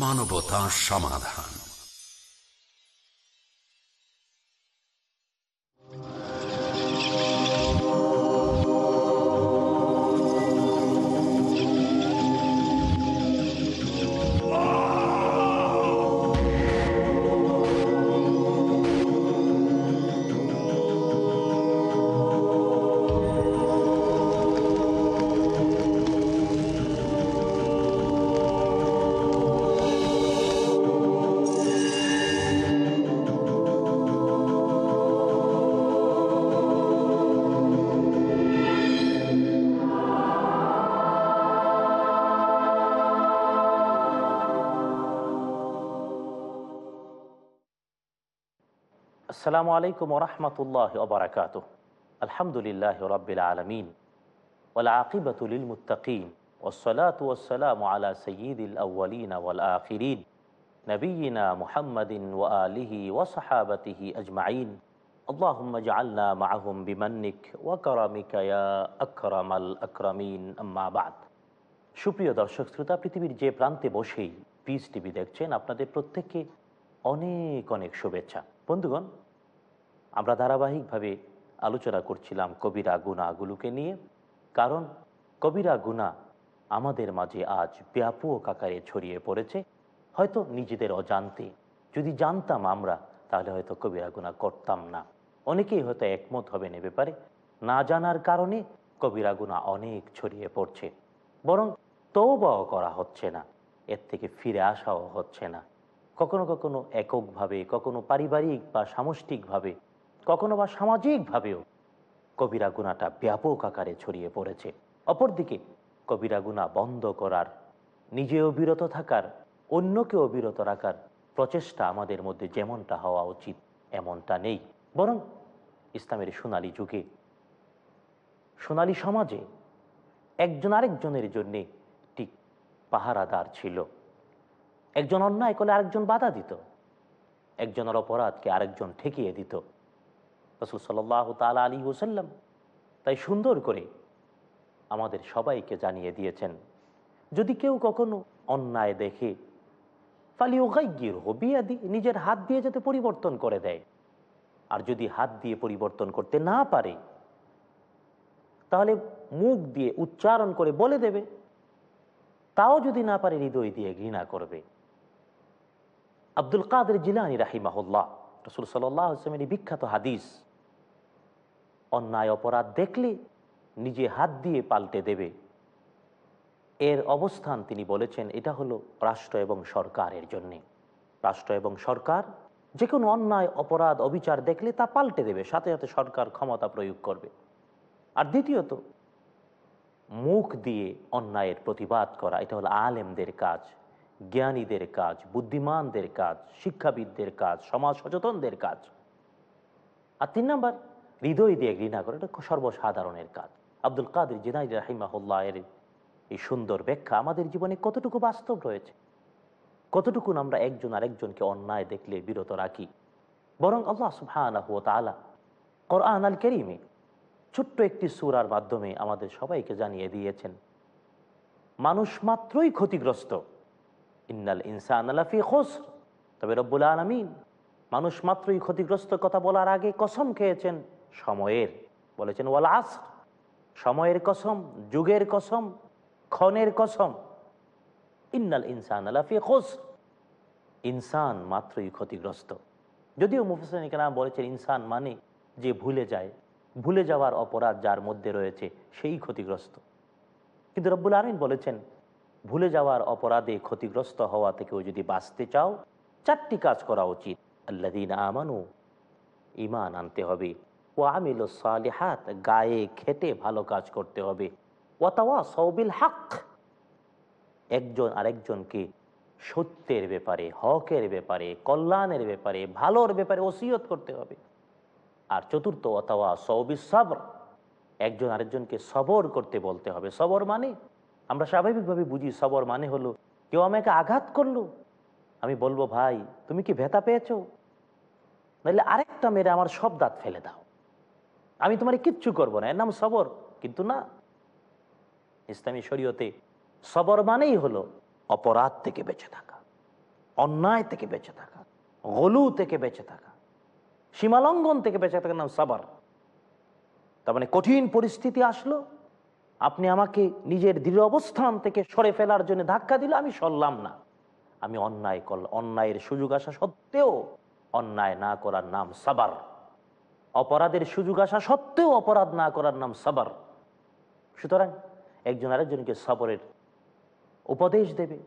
মানবতা সমাধান। আসসালামু আলাইকুম রহমতুল্লাহ ওবরাকাত আলহামদুলিল্লাহ রবিল আলমিন ওলাকিবতুল মুতাকিন ওসলাত ওসালাম আলা সঈদুল আউ্লিন ওয়াল আখিরিন নবীনা মুহাম্মদিন ও আলিহি ওসহাবতিহি আজমাইন اللهم اجعلنا معهم بمنك وكرمك يا أكرم الأكرمين أما بعد সুপ্রিয় দর্শক শ্রোতা পৃথিবীর যে প্রান্তে বসেই পিস টিভি দেখছেন আপনাদের প্রত্যেককে অনেক অনেক শুভেচ্ছা বন্ধুগণ আমরা ধারাবাহিকভাবে আলোচনা করছিলাম কবিরা গুণাগুলোকে নিয়ে। কারণ কবিরা গুণা আমাদের মাঝে আজ ব্যাপক আকারে ছড়িয়ে পড়েছে। হয়তো নিজেদের অজান্তে। যদি জানতাম আমরা, তাহলে হয়তো কবিরা গুণা করতাম না। অনেকেই হয়তো একমত হবেন এ ব্যাপারে। না জানার কারণে কবিরা গুণা অনেক ছড়িয়ে পড়ছে। বরং তৌবাও করা হচ্ছে না। এর থেকে ফিরে আসাও হচ্ছে না। কখনো কখনো এককভাবে, কখনো পারিবারিক বা সামষ্টিকভাবে কখনো বা সামাজিকভাবেও কবিরা গুণাটা ব্যাপক আকারে ছড়িয়ে পড়েছে। অপরদিকে, কবিরা গুণা বন্ধ করার, নিজেও বিরত থাকার, অন্যকেও বিরত রাখার প্রচেষ্টা আমাদের মধ্যে যেমনটা হওয়া উচিত, এমনটা নেই। বরং ইসলামের সোনালী যুগে, সোনালী সমাজে একজন আরেকজনের জন্যে ঠিক পাহারাদার ছিল। একজন অন্যায় করলে আরেকজন বাধা দিত। একজনের অপরাধকে আরেকজন ঠেকিয়ে দিত। রসুল সাল্লাহ তালা আলী ওসাল্লাম তাই সুন্দর করে আমাদের সবাইকে জানিয়ে দিয়েছেন, যদি কেউ কখনো অন্যায় দেখে ফালিও গাইগির হবিয়াদি নিজের হাত দিয়ে যাতে পরিবর্তন করে দেয়। আর যদি হাত দিয়ে পরিবর্তন করতে না পারে, তাহলে মুখ দিয়ে উচ্চারণ করে বলে দেবে, তাও যদি না পারে হৃদয় দিয়ে ঘৃণা করবে। আব্দুল কাদের জিলানি রাহিমাহুল্লাহ, রসুল সাল্লাহ সাল্লামের বিখ্যাত হাদিস অন্যায় অপরাধ দেখলে নিজে হাত দিয়ে পাল্টে দেবে। এর অবস্থান তিনি বলেছেন, এটা হলো রাষ্ট্র এবং সরকারের জন্যে। রাষ্ট্র এবং সরকার যে কোনো অন্যায়, অপরাধ, অবিচার দেখলে তা পাল্টে দেবে, সাথে সাথে সরকার ক্ষমতা প্রয়োগ করবে। আর দ্বিতীয়ত, মুখ দিয়ে অন্যায়ের প্রতিবাদ করা, এটা হলো আলেমদের কাজ, জ্ঞানীদের কাজ, বুদ্ধিমানদের কাজ, শিক্ষাবিদদের কাজ, সমাজ সচেতনদের কাজ। আর তিন নম্বর হৃদয় দিয়ে ঘৃণা করা, এটা সর্বসাধারণের কাজ। আব্দুল কাদের জিনাই রাহিমাহুল্লাহ এর এই সুন্দর ব্যাখ্যা আমাদের জীবনে কতটুকু বাস্তব রয়েছে? কতটুকু আমরা একজন আরেকজনকে অন্যায় দেখলে বিরত রাখি? বরং আল্লাহ সুবহানাহ তালা কোরআন আল কেরিমে ছোট্ট একটি সুরার মাধ্যমে আমাদের সবাইকে জানিয়ে দিয়েছেন, মানুষ মাত্রই ক্ষতিগ্রস্ত। ইন্নাল ইনসান আলাফি খোস তবে রব্বুল আলমিন মানুষ মাত্রই ক্ষতিগ্রস্ত কথা বলার আগে কসম খেয়েছেন। সময়ের, বলেছেন, ওয়াল আস সময়ের কসম, যুগের কসম, ক্ষণের কসম। ইন্নাল ইনসান আলাফি খোস ইনসান মাত্রই ক্ষতিগ্রস্ত। যদিও মুফিসান বলেছেন, ইনসান মানে যে ভুলে যায়, ভুলে যাওয়ার অপরাধ যার মধ্যে রয়েছে, সেই ক্ষতিগ্রস্ত। কিন্তু রব্বুল আলমিন বলেছেন, ভুলে যাওয়ার অপরাধে ক্ষতিগ্রস্ত হওয়া থেকেও যদি বাঁচতে চাও, চারটি কাজ করা উচিত। আল্লাদিন আমানু ইমান আনতে হবে। আমিল সালেহাত, গায়ে খেটে ভালো কাজ করতে হবে। ওয়াতাওয়া সৌবিল হাক, একজন আরেকজনকে সত্যের ব্যাপারে, হকের ব্যাপারে, কল্যাণের ব্যাপারে, ভালোর ব্যাপারে ওসিয়ত করতে হবে। আর চতুর্থ অথবা সৌবিস সবর, একজন আরেকজনকে সবর করতে বলতে হবে। সবর মানে? আমরা স্বাভাবিকভাবে বুঝি সবর মানে হলো, কেউ আমাকে আঘাত করল। আমি বলব, ভাই, তুমি কি ভেতা পেয়েছ? নাহলে আরেকটা মেরে আমার সব দাঁত ফেলে দাও। আমি তোমার কিচ্ছু করব না। এর নাম সবর। কিন্তু না, ইসলামী শরীয়তে সবর মানেই হলো অপরাধ থেকে বেঁচে থাকা, অন্যায় থেকে বেঁচে থাকা, গলু থেকে বেঁচে থাকা, সীমালঙ্ঘন থেকে বেঁচে থাকার নাম সাবার। তার মানে কঠিন পরিস্থিতি আসলো, আপনি আমাকে নিজের দৃঢ় অবস্থান থেকে সরে ফেলার জন্য ধাক্কা দিলে, আমি সরলাম না। আমি অন্যায় করলাম অন্যায়ের সুযোগ আসা সত্ত্বেও অন্যায় না করার নাম সাবার। অপরাধের সুযোগ আসা সত্ত্বেও অপরাধ না করার নাম সাবার। সুতরাং একজন আরেকজনকে সবরের উপদেশ দেবে।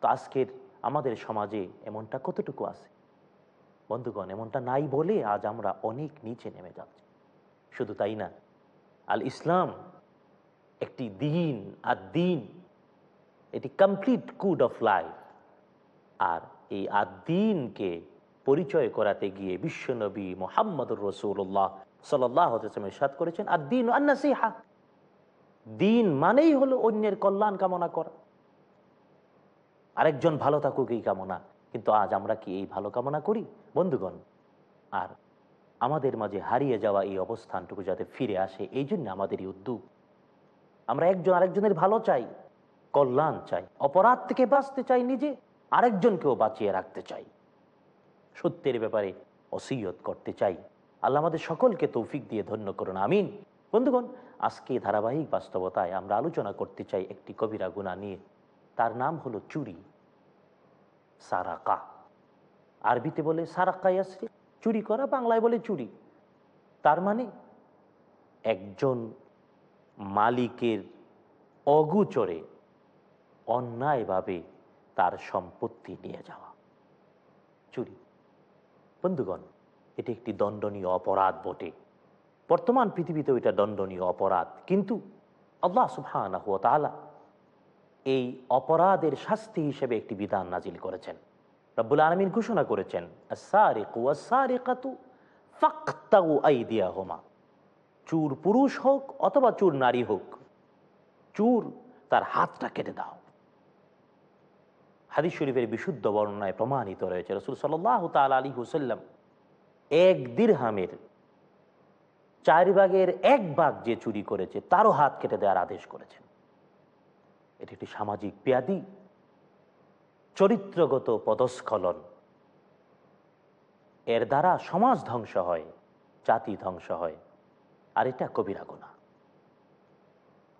তো আজকের আমাদের সমাজে এমনটা কতটুকু আছে? বন্ধুগণ, এমনটা নাই বলে আজ আমরা অনেক নিচে নেমে যাচ্ছি। শুধু তাই না, আল ইসলাম একটি দিন আর দিন, এটি কমপ্লিট কুড অফ লাইফ আর এই আদিনকে পরিচয় করাতে গিয়ে বিশ্বনবী মোহাম্মদুর রসুল্লাহ সাল্লাহ সাত করেছেন আর দিন আন্নাসিহা। দিন মানেই হলো অন্যের কল্যাণ কামনা করা। আরেকজন ভালো থাকুক এই কামনা, কিন্তু আজ আমরা কি এই ভালো কামনা করি? বন্ধুগণ, আর আমাদের মাঝে হারিয়ে যাওয়া এই অবস্থানটুকু যাতে ফিরে আসে, এই জন্য আমাদের এই উদ্যোগ। আমরা একজন আরেকজনের ভালো চাই, কল্যাণ চাই, অপরাধ থেকে বাঁচতে চাই নিজে, আরেকজনকেও বাঁচিয়ে রাখতে চাই। সত্যের ব্যাপারে অসিয়ত করতে চাই। আল্লাহ আমাদের সকলকে তৌফিক দিয়ে ধন্য করুন, আমিন। বন্ধুগণ, আজকে ধারাবাহিক বাস্তবতায় আমরা আলোচনা করতে চাই একটি কবিরা গুণা নিয়ে। তার নাম হলো চুরি, সারাকা। আরবিতে বলে সারাকা ইয়াসরি, চুরি করা, বাংলায় বলে চুরি। তার মানে একজন মালিকের অগুচরে অন্যায়ভাবে তার সম্পত্তি নিয়ে যাওয়া, চুরি। বন্ধুগণ, এটি একটি দণ্ডনীয় অপরাধ বটে। বর্তমান পৃথিবীতে এটা দণ্ডনীয় অপরাধ। কিন্তু আল্লাহ তাআলা এই অপরাধের শাস্তি হিসেবে একটি বিধান নাজিল করেছেন। রব্বুল আলমিন ঘোষণা করেছেন। চুর পুরুষ হোক অথবা চুর নারী হোক, চুর তার হাতটা কেটে দাও। হাদিস শরীফের বিশুদ্ধ বর্ণনায় প্রমাণিত রয়েছে। রসুল সাল্লাহ তাল আলী হুসাল্লাম এক দীর্হামের চার ভাগের এক ভাগ যে চুরি করেছে, তারও হাত কেটে দেওয়ার আদেশ করেছেন। এটি একটি সামাজিক ব্যাধি, চরিত্রগত পদস্খলন। এর দ্বারা সমাজ ধ্বংস হয়, জাতি ধ্বংস হয়, আর এটা কবিরা গোনা।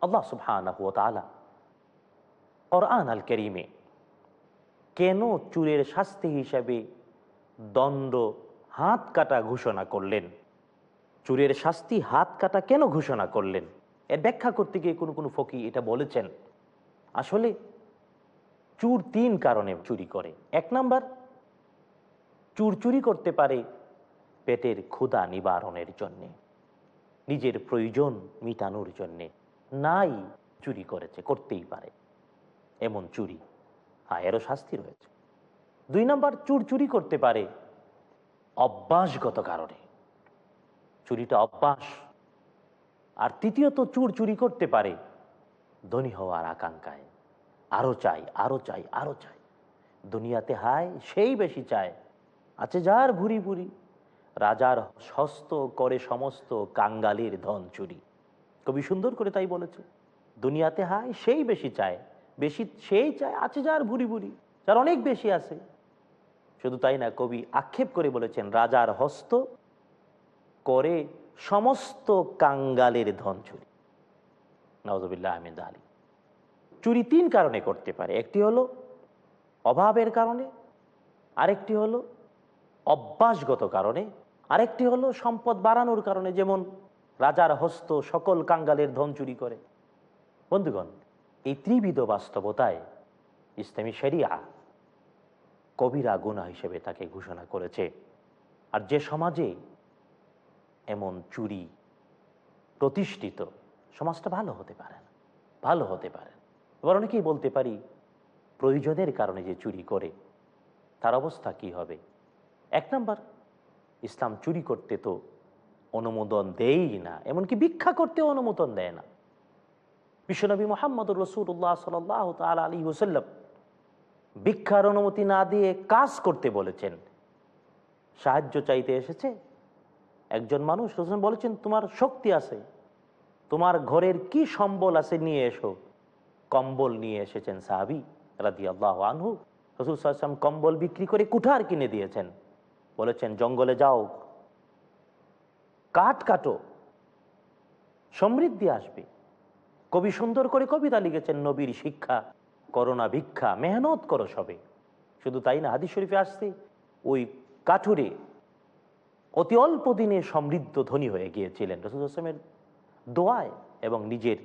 আল্লাহ কোরআন আল করিমে কেন চুরের শাস্তি হিসাবে দণ্ড হাত কাটা ঘোষণা করলেন? চুরের শাস্তি হাত কাটা কেন ঘোষণা করলেন? এর ব্যাখ্যা করতে গিয়ে কোনো কোনো ফকি এটা বলেছেন। আসলে চুর তিন কারণে চুরি করে। এক নাম্বার, চুর চুরি করতে পারে পেটের ক্ষুধা নিবারণের জন্যে, নিজের প্রয়োজন মিটানোর জন্যে। নাই চুরি করেছে, করতেই পারে। এমন চুরি হ্যাঁ এরও শাস্তি রয়েছে। দুই নম্বর, চুর চুরি করতে পারে অভ্যাসগত কারণে। চুরিটা অভ্যাস। আর তৃতীয়ত, চুর চুরি করতে পারে ধনী হওয়ার আকাঙ্ক্ষায়। আরও চাই আরও চাই আরও চাই। দুনিয়াতে হায়, সেই বেশি চায়। আছে যার ভুরি ভুরি। রাজার সস্ত করে সমস্ত কাঙ্গালির ধন চুরি। কবি সুন্দর করে তাই বলেছে, দুনিয়াতে হায়, সেই বেশি চায়। বেশি সেই চায়, আছে যার ভুরি ভুরি, যার অনেক বেশি আছে। শুধু তাই না, কবি আক্ষেপ করে বলেছেন, রাজার হস্ত করে সমস্ত কাঙ্গালের ধন চুরি। নওয়াজবিল্লাহ আহমেদ আলী চুরি তিন কারণে করতে পারে, একটি হলো অভাবের কারণে, আরেকটি হলো অভ্যাসগত কারণে, আরেকটি হলো সম্পদ বাড়ানোর কারণে, যেমন রাজার হস্ত সকল কাঙ্গালের ধন চুরি করে। বন্ধুগণ এই ত্রিবিধ বাস্তবতায় ইসলামী শরিয়া কবিরা গুণা হিসেবে তাকে ঘোষণা করেছে। আর যে সমাজে এমন চুরি প্রতিষ্ঠিত, সমাজটা ভালো হতে পারে না, ভালো হতে পারে। এবার অনেকেই বলতে পারি, প্রয়োজনের কারণে যে চুরি করে, তার অবস্থা কি হবে? এক নাম্বার, ইসলাম চুরি করতে তো অনুমোদন দেই না, এমনকি ভিক্ষা করতে অনুমোদন দেয় না। বিশ্বনবী মোহাম্মদ রসুল্লাহ সাল তাল আলী হুসাল্লাম ভিক্ষার অনুমতি না দিয়ে কাজ করতে বলেছেন। সাহায্য চাইতে এসেছে। একজন মানুষ রসুল বলেছেন, তোমার শক্তি আছে। তোমার ঘরের কি সম্বল আছে নিয়ে এসো। কম্বল নিয়ে এসেছেন সাহাবি রাদি আল্লাহ আনহু। রসুল সাল্লাম কম্বল বিক্রি করে কুঠার কিনে দিয়েছেন। বলেছেন, জঙ্গলে যাও, কাঠ কাটো, সমৃদ্ধি আসবে। কবি সুন্দর করে কবিতা লিখেছেন, নবীর শিক্ষা, করোনা ভিক্ষা, মেহনত করো সবে। শুধু তাই না, হাদিস শরীফে আসছে, ওই কাঠুরে অতি অল্প দিনে সমৃদ্ধ ধনী হয়ে গিয়েছিলেন রসুল আসলামের দোয়ায় এবং নিজের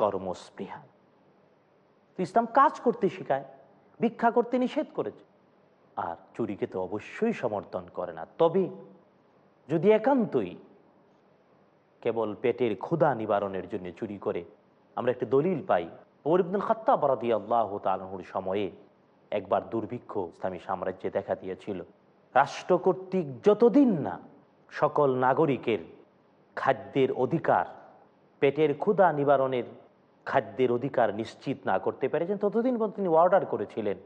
কর্মস্পৃহায় ইসলাম কাজ করতে শেখায়, ভিক্ষা করতে নিষেধ করেছে। আর চুরিকে তো অবশ্যই সমর্থন করে না। তবে যদি একান্তই কেবল পেটের ক্ষুধা নিবারণের জন্য চুরি করে আমরা একটি দলিল পাই। ওরিবুল খত্তা বরাদি আল্লাহ তালহুর সময়ে একবার দুর্ভিক্ষ ইসলামী সাম্রাজ্যে দেখা দিয়েছিল। রাষ্ট্র কর্তৃক যতদিন না সকল নাগরিকের খাদ্যের অধিকার, পেটের ক্ষুধা নিবারণের খাদ্যের অধিকার নিশ্চিত না করতে পেরেছেন, ততদিন পর্যন্ত তিনি অর্ডার করেছিলেন,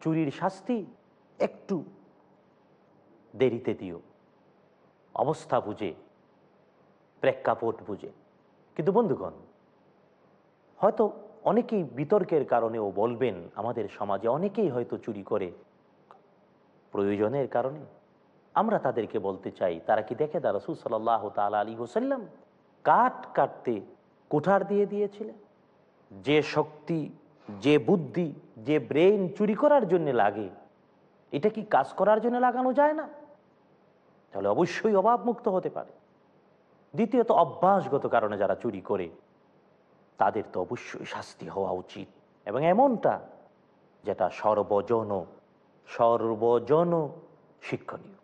চুরির শাস্তি একটু দেরিতে দিও। অবস্থা বুঝে, প্রেক্ষাপট বুঝে। কিন্তু বন্ধুগণ হয়তো অনেকেই বিতর্কের কারণেও বলবেন আমাদের সমাজে অনেকেই হয়তো চুরি করে। প্রয়োজনের কারণে। আমরা তাদেরকে বলতে চাই, তারা কি দেখে? রসুল সাল্লাহ তাল আলী হোসাল্লাম কাঠ কাটতে কুঠার দিয়ে দিয়েছিলেন। যে শক্তি, যে বুদ্ধি, যে ব্রেইন চুরি করার জন্য লাগে, এটা কি কাজ করার জন্য লাগানো যায় না? তাহলে অবশ্যই অভাবমুক্ত হতে পারে। দ্বিতীয়ত, অভ্যাসগত কারণে যারা চুরি করে তাদের তো অবশ্যই শাস্তি হওয়া উচিত। এবং এমনটা যেটা সর্বজন সর্বজন শিক্ষণীয়।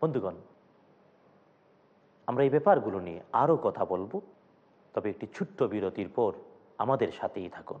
বন্ধুগণ, আমরা এই ব্যাপারগুলো নিয়ে আরও কথা বলব, তবে একটি ছোট্ট বিরতির পর আমাদের সাথেই থাকুন।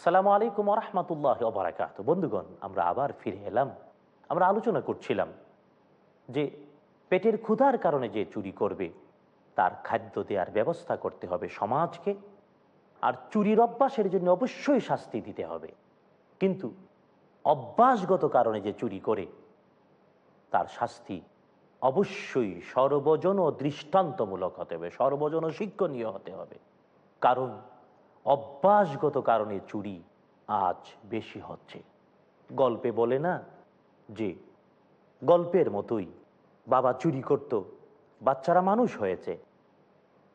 আসসালামু আলাইকুম রহমতুল্লাহ বারাকাত বন্ধুগণ, আমরা আবার ফিরে এলাম। আমরা আলোচনা করছিলাম যে পেটের ক্ষুধার কারণে যে চুরি করবে, তার খাদ্য দেওয়ার ব্যবস্থা করতে হবে সমাজকে, আর চুরির অভ্যাসের জন্য অবশ্যই শাস্তি দিতে হবে। কিন্তু অভ্যাসগত কারণে যে চুরি করে, তার শাস্তি অবশ্যই সর্বজন দৃষ্টান্তমূলক হতে হবে, সর্বজন শিক্ষণীয় হতে হবে। কারণ অভ্যাসগত কারণে চুরি আজ বেশি হচ্ছে। গল্পে বলে না যে, গল্পের মতোই বাবা চুরি করত, বাচ্চারা মানুষ হয়েছে।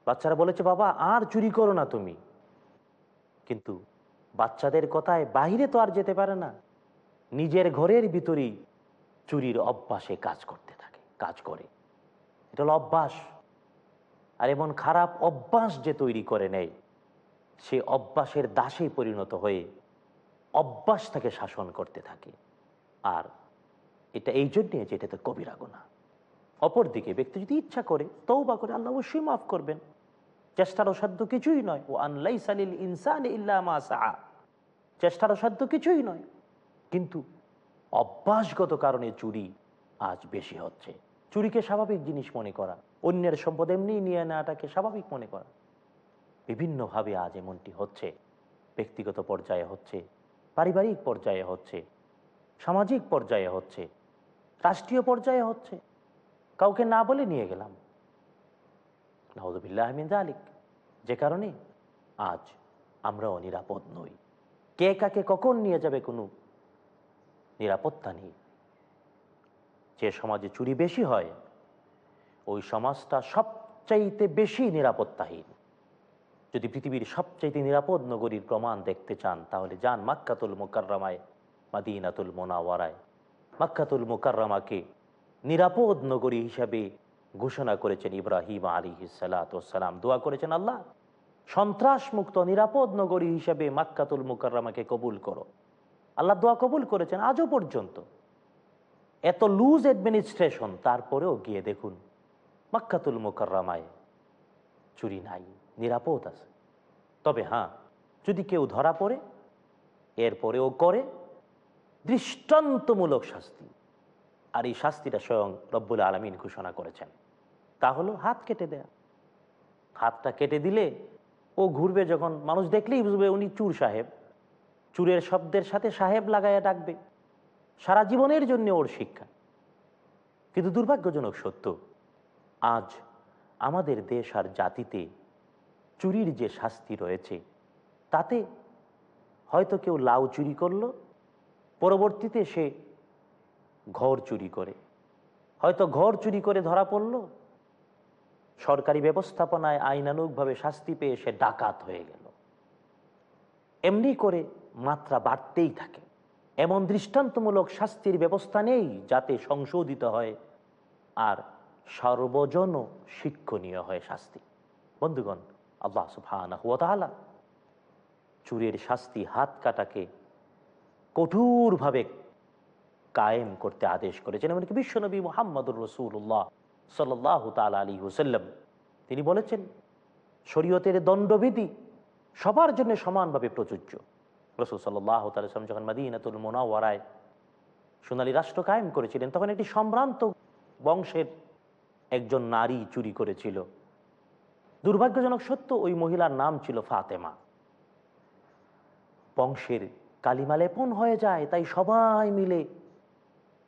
বাচ্চারা বলেছে, বাবা, আর চুরি করো না তুমি। কিন্তু বাচ্চাদের কথায় বাইরে তো আর যেতে পারে না। নিজের ঘরের ভিতরেই চুরির অভ্যাসে কাজ করতে থাকে, কাজ করে। এটা হলো অভ্যাস। আর এমন খারাপ অভ্যাস যে তৈরি করে নেয় সে অভ্যাসের দাসে পরিণত হয়ে অভ্যাস তাকে শাসন করতে থাকে। আর এটা এই জন্যে যে এটাতে কবিরা গোনা অপরদিকে ব্যক্তি যদি ইচ্ছা করে তৌবা করে, আল্লাহ অবশ্যই মাফ করবেন। চেষ্টার অসাধ্য কিছুই নয়। ও আনলাই সালিল ইনসান ইল্লামা চেষ্টার অসাধ্য কিছুই নয়। কিন্তু অভ্যাসগত কারণে চুরি আজ বেশি হচ্ছে। চুরিকে স্বাভাবিক জিনিস মনে করা। অন্যের সম্পদ এমনি নিয়ে নেওয়াটাকে স্বাভাবিক মনে করা। বিভিন্নভাবে আজ এমনটি হচ্ছে। ব্যক্তিগত পর্যায়ে হচ্ছে, পারিবারিক পর্যায়ে হচ্ছে, সামাজিক পর্যায়ে হচ্ছে, রাষ্ট্রীয় পর্যায়ে হচ্ছে। কাউকে না বলে নিয়ে গেলাম। নাহদুবিল্লাহ আলিক যে কারণে আজ আমরাও নিরাপদ নই। কে কাকে কখন নিয়ে যাবে কোনো নিরাপত্তা নেই। যে সমাজে চুরি বেশি হয়, ওই সমাজটা সবচাইতে বেশি নিরাপত্তাহীন। যদি পৃথিবীর সবচাইতে নিরাপদ নগরীর প্রমাণ দেখতে চান, তাহলে যান মাক্কাতুল মোকাররামায়, মাদিনাতুল মোনাওয়ারায়। মাক্কাতুল মোকাররামাকে নিরাপদ নগরী হিসাবে ঘোষণা করেছেন ইব্রাহিম আলী সালাম। দোয়া করেছেন আল্লাহ সন্ত্রাস মুক্ত নিরাপদ নগরী হিসাবে মাক্কাতুল মুকাররামাকে কবুল করো। আল্লাহ দোয়া কবুল করেছেন আজও পর্যন্ত। এত লুজ অ্যাডমিনিস্ট্রেশন তারপরেও গিয়ে দেখুন, মাক্কাতুল মুকাররামায় চুরি নাই। নিরাপদ আছে। তবে হ্যাঁ যদি কেউ ধরা পড়ে, এরপরেও করে, দৃষ্টান্তমূলক শাস্তি। আর এই শাস্তিটা স্বয়ং রব্বুল আলমিন ঘোষণা করেছেন। তা হলো হাত কেটে দেয়া। হাতটা কেটে দিলে ও ঘুরবে যখন, মানুষ দেখলেই বুঝবে উনি চুর সাহেব। চুরের শব্দের সাথে সাহেব লাগাইয়া ডাকবে। সারা জীবনের জন্য ওর শিক্ষা। কিন্তু দুর্ভাগ্যজনক সত্য, আজ আমাদের দেশ আর জাতিতে চুরির যে শাস্তি রয়েছে, তাতে হয়তো কেউ লাউ চুরি করল, পরবর্তীতে সে ঘর চুরি করে। হয়তো ঘর চুরি করে ধরা পড়ল, সরকারি ব্যবস্থাপনায় আইনানুগভাবে শাস্তি পেয়ে সে ডাকাত হয়ে গেল। এমনি করে মাত্রা বাড়তেই থাকে। এমন দৃষ্টান্তমূলক শাস্তির ব্যবস্থা নেই যাতে সংশোধিত হয় আর সর্বজন শিক্ষণীয় হয় শাস্তি। বন্ধুগণ আল্লাহ সুফানা চুরের শাস্তি হাত কাটাকে কঠোরভাবে কায়েম করতে আদেশ করেছেন। এমনকি বিশ্বনবী মোহাম্মদুর রসুল্লাহ সাল্লাহ তাল আলী হুসাল্লাম তিনি বলেছেন, শরীয়তের দণ্ডবিধি সবার জন্য সমানভাবে প্রযোজ্য। রসুল সাল্লাহ তালাম যখন মাদিনাতুল মোনাওয়ারায় সোনালী রাষ্ট্র কায়েম করেছিলেন, তখন একটি সম্ভ্রান্ত বংশের একজন নারী চুরি করেছিল। দুর্ভাগ্যজনক সত্য, ওই মহিলার নাম ছিল ফাতেমা। বংশের কালিমা লেপন হয়ে যায়, তাই সবাই মিলে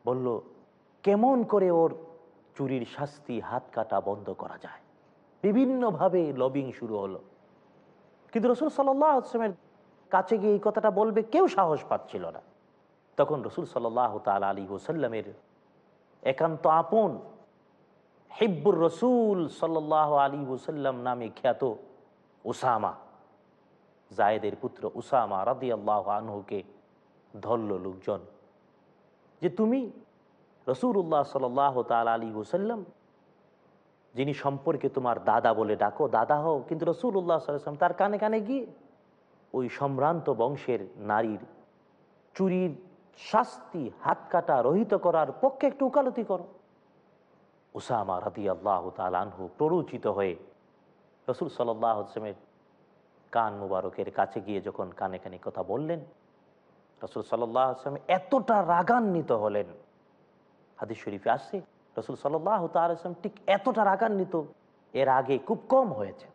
বলল, কেমন করে ওর চুরির শাস্তি হাত কাটা বন্ধ করা যায়? বিভিন্নভাবে লবিং শুরু হলো। কিন্তু রসুল সাল্লামের কাছে গিয়ে এই কথাটা বলবে কেউ সাহস পাচ্ছিল না। তখন রসুল সাল্লাহ তাল আলী ওসাল্লামের একান্ত আপন হিব্বুর রসুল সাল্লাহ আলী ওসাল্লাম নামে খ্যাত ওসামা জায়েদের পুত্র উসামা রাদি আল্লাহ আনহুকে ধরল লোকজন যে তুমি রসুল্লাহ সাল তাল আলী হুসাল্লাম যিনি সম্পর্কে তোমার দাদা বলে ডাকো, দাদা হও, কিন্তু রসুল্লাহ সাল্লাম তার কানে কানে গিয়ে ওই সম্ভ্রান্ত বংশের নারীর চুরির শাস্তি হাত কাটা রহিত করার পক্ষে একটু উকালতি করো। উসামা রাদি আল্লাহ তালহু প্ররোচিত হয়ে রসুল সাল্লাহ আসলামের কান মুবারকের কাছে গিয়ে যখন কানে কানে কথা বললেন, রসুল সাল্লাহ আসলাম এতটা রাগান্বিত হলেন। হাদিস শরীফে আসছে, রসুল সাল্লাহ তালাম ঠিক এতটা রাগান্বিত, এর আগে খুব কম হয়েছে।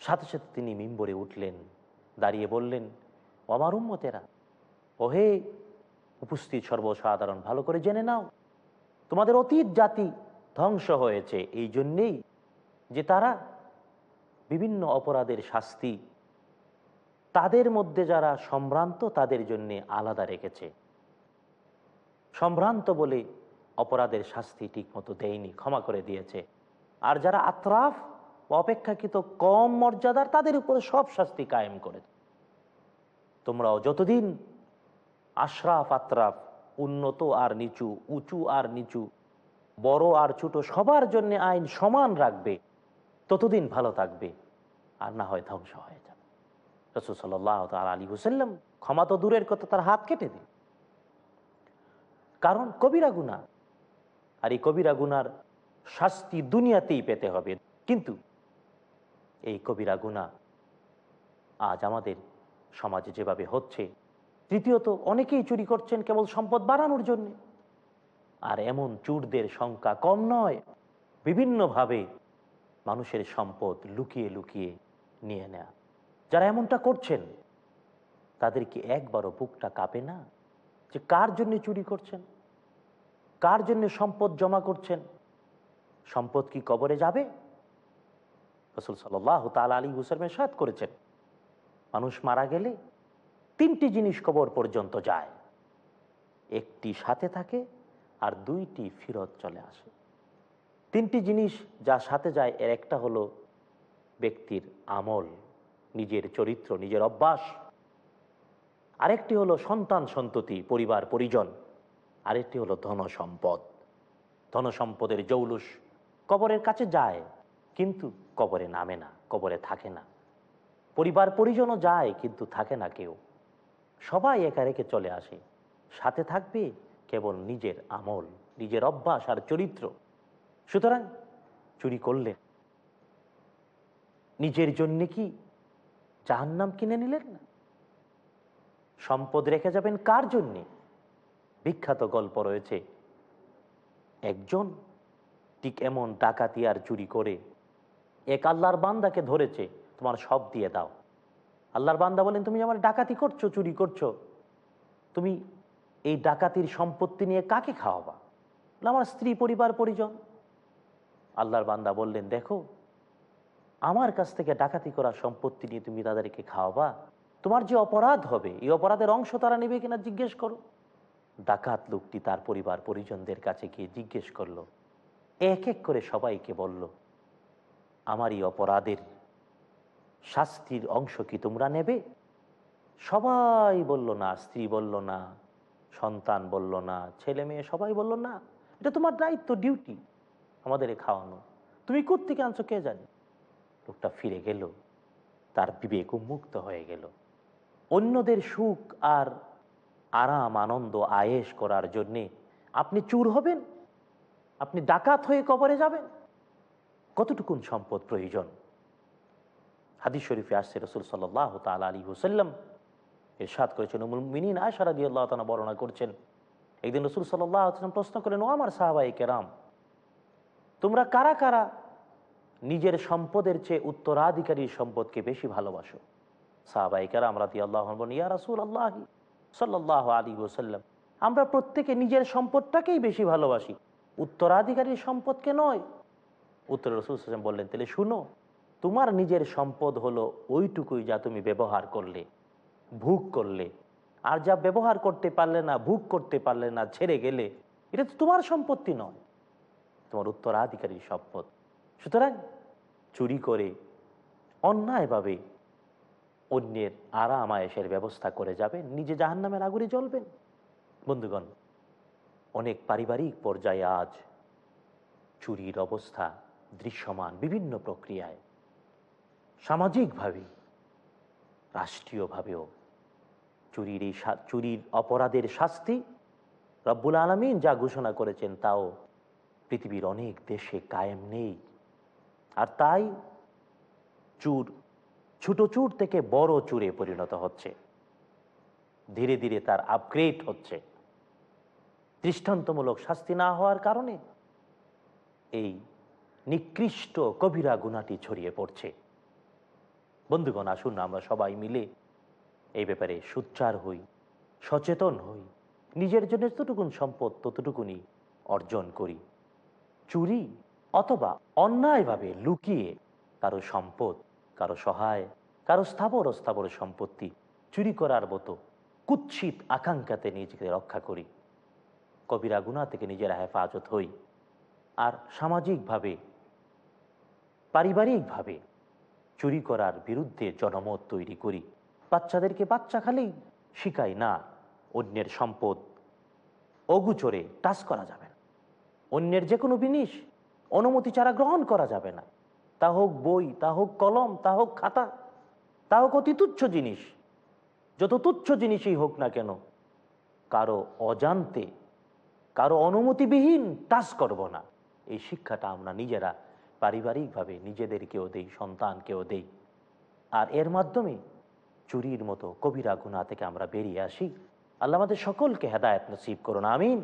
সাথে সাথে তিনি মিম্বরে উঠলেন, দাঁড়িয়ে বললেন আমার উম্মতেরা, ওহে, উপস্থিত সর্বসাধারণ, ভালো করে জেনে নাও তোমাদের অতীত জাতি ধ্বংস হয়েছে। এই জন্যেই যে তারা বিভিন্ন অপরাধের শাস্তি তাদের মধ্যে যারা সম্ভ্রান্ত, তাদের জন্যে আলাদা রেখেছে। সম্ভ্রান্ত বলে অপরাধের শাস্তি ঠিকমতো দেয়নি, ক্ষমা করে দিয়েছে। আর যারা আত্রাফ অপেক্ষাকৃত কম মর্যাদার, তাদের উপরে সব শাস্তি কায়েম করে তোমরাও যতদিন আশরাফ, আত্রাফ উন্নত আর নিচু, উঁচু আর নিচু, বড় আর ছোট, সবার জন্য আইন সমান রাখবে, ততদিন ভালো থাকবে, আর না হয় ধ্বংস হয়ে যাবে। রসুল সাল্লাহ তাল আলী হুসাল্লাম ক্ষমা তো দূরের কথা, তার হাত কেটে দিন কারণ কবিরা গুণা আর এই কবিরা গুনার শাস্তি দুনিয়াতেই পেতে হবে। কিন্তু এই কবিরা গুণা আজ আমাদের সমাজে যেভাবে হচ্ছে তৃতীয়ত, অনেকেই চুরি করছেন কেবল সম্পদ বাড়ানোর জন্য। আর এমন চুরদের সংখ্যা কম নয়, বিভিন্নভাবে মানুষের সম্পদ লুকিয়ে লুকিয়ে নিয়ে নেয়া। যারা এমনটা করছেন, তাদের কি একবারও বুকটা কাঁপে না? যে কার জন্য চুরি করছেন? কার জন্য সম্পদ জমা করছেন? সম্পদ কি কবরে যাবে? রসুল সাল্লাহ তাল আলী হুসেনের সাদ করেছেন। মানুষ মারা গেলে তিনটি জিনিস কবর পর্যন্ত যায়। একটি সাথে থাকে আর দুইটি ফিরত চলে আসে। তিনটি জিনিস যা সাথে যায়, এর একটা হলো ব্যক্তির আমল, নিজের চরিত্র, নিজের অভ্যাস। আরেকটি হলো সন্তান সন্ততি, পরিবার, পরিজন। আরেকটি হলো ধন সম্পদ। ধন সম্পদের জৌলুস কবরের কাছে যায়, কিন্তু কবরে নামে না, কবরে থাকে না। পরিবার, পরিজনও যায়, কিন্তু থাকে না কেউ। সবাই একা রেখে চলে আসে। সাথে থাকবে কেবল নিজের আমল, নিজের অভ্যাস আর চরিত্র। সুতরাং চুরি করলেন নিজের জন্যে কি জাহান্নাম কিনে নিলেন না? সম্পদ রেখে যাবেন কার জন্যে? বিখ্যাত গল্প রয়েছে, একজন ঠিক এমন ডাকাতি আর চুরি করে, এক আল্লাহর বান্দাকে ধরেছে, তোমার সব দিয়ে দাও। আল্লাহর বান্দা বলেন, তুমি আমার ডাকাতি করছ, চুরি করছ। তুমি এই ডাকাতির সম্পত্তি নিয়ে কাকে খাওয়াবা? আমার স্ত্রী, পরিবার, পরিজন। আল্লাহর বান্দা বললেন, দেখো, আমার কাছ থেকে ডাকাতি করা সম্পত্তি নিয়ে তুমি তাদেরকে খাওয়াবা। তোমার যে অপরাধ হবে, এই অপরাধের অংশ তারা নেবে কিনা জিজ্ঞেস করো। ডাকাত লোকটি তার পরিবার, পরিজনদের কাছে গিয়ে জিজ্ঞেস করল। এক এক করে সবাইকে বলল, আমার এই অপরাধের শাস্তির অংশ কি তোমরা নেবে? সবাই বলল না, স্ত্রী বলল না, সন্তান বলল না, ছেলে মেয়ে সবাই বলল না। এটা তোমার দায়িত্ব ডিউটি আমাদের খাওয়ানো। তুমি কোথেকে আনছো কে জানি? লোকটা ফিরে গেল, তার বিবেক মুক্ত হয়ে গেল। অন্যদের সুখ আর আরাম, আনন্দ আয়েস করার জন্যে আপনি চুর হবেন, আপনি ডাকাত হয়ে কবরে যাবেন। কতটুকুন সম্পদ প্রয়োজন? হাদিস শরীফে আসছে রসুল সাল্লাহ তাল আলী হুসাল্লাম এর সাত করেছেন মিনিন আয়সারা দিয়ে আল্লাহ তালা বর্ণনা করছেন, একদিন রসুল সাল্লাহ প্রশ্ন করেন ও আমার সাহাবাই কেরাম, তোমরা কারা কারা নিজের সম্পদের চেয়ে উত্তরাধিকারীর সম্পদকে বেশি ভালোবাসো? সাহাবাই কেরাম রাতি আল্লাহ ইয়া রাসুল আল্লাহ সাল্লাহ আলী ওসাল্লাম আমরা প্রত্যেকে নিজের সম্পদটাকেই বেশি ভালোবাসি, উত্তরাধিকারীর সম্পদকে নয়। উত্তর রসুল বললেন, তাহলে শুনো তোমার নিজের সম্পদ হলো ওইটুকুই যা তুমি ব্যবহার করলে, ভোগ করলে। আর যা ব্যবহার করতে পারলে না, ভোগ করতে পারলে না, ছেড়ে গেলে, এটা তো তোমার সম্পত্তি নয়। তোমার উত্তরাধিকারীর সম্পদ। সুতরাং চুরি করে, অন্যায়ভাবে অন্যের আরাম আয়েসের ব্যবস্থা করে যাবেন নিজে জাহান্নামের আগুনে জ্বলবেন। বন্ধুগণ, অনেক পারিবারিক পর্যায়ে আজ চুরির অবস্থা দৃশ্যমান বিভিন্ন প্রক্রিয়ায়। সামাজিকভাবে, রাষ্ট্রীয়ভাবেও চুরির এই চুরির অপরাধের শাস্তি রব্বুল আলমিন যা ঘোষণা করেছেন তাও পৃথিবীর অনেক দেশে কায়েম নেই। আর তাই চুর, ছোট চুর থেকে বড় চুরে পরিণত হচ্ছে। ধীরে ধীরে তার আপগ্রেড হচ্ছে। দৃষ্টান্তমূলক শাস্তি না হওয়ার কারণে এই নিকৃষ্ট কবিরা গুণাটি ছড়িয়ে পড়ছে। বন্ধুগণ, আসুন আমরা সবাই মিলে এই ব্যাপারে সুচ্চার হই, সচেতন হই। নিজের জন্য যতটুকুন সম্পদ ততটুকুনি অর্জন করি। চুরি অথবা অন্যায়ভাবে লুকিয়ে কারও সম্পদ, কারও সহায়, কারও স্থাবর অস্থাবর সম্পত্তি চুরি করার মতো কুৎসিত আকাঙ্ক্ষাতে নিজেকে রক্ষা করি। কবিরা গুণা থেকে নিজেরা হেফাজত হই। আর সামাজিকভাবে, পারিবারিকভাবে চুরি করার বিরুদ্ধে জনমত তৈরি করি। বাচ্চাদেরকে বাচ্চা খালি শিখাই না, অন্যের সম্পদ অগুচরে টাচ করা যাবে না। অন্যের যে কোনো জিনিস অনুমতি ছাড়া গ্রহণ করা যাবে না। তা হোক বই, তা হোক কলম, তা হোক খাতা, তা হোক অতি তুচ্ছ জিনিস। যত তুচ্ছ জিনিসই হোক না কেন, কারও অজান্তে, কারও অনুমতিবিহীন টাচ করব না। এই শিক্ষাটা আমরা নিজেরা পারিবারিকভাবে নিজেদেরকেও দেই, সন্তানকেও দেই। আর এর মাধ্যমে চুরির মতো কবিরা গুণা থেকে আমরা বেরিয়ে আসি। আল্লাহ আমাদের সকলকে হেদায়ত নসিব করুন, আমিন।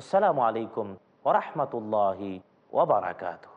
আসসালামু আলাইকুম ওয়া রাহমাতুল্লাহি ওয়া বারাকাতুহু।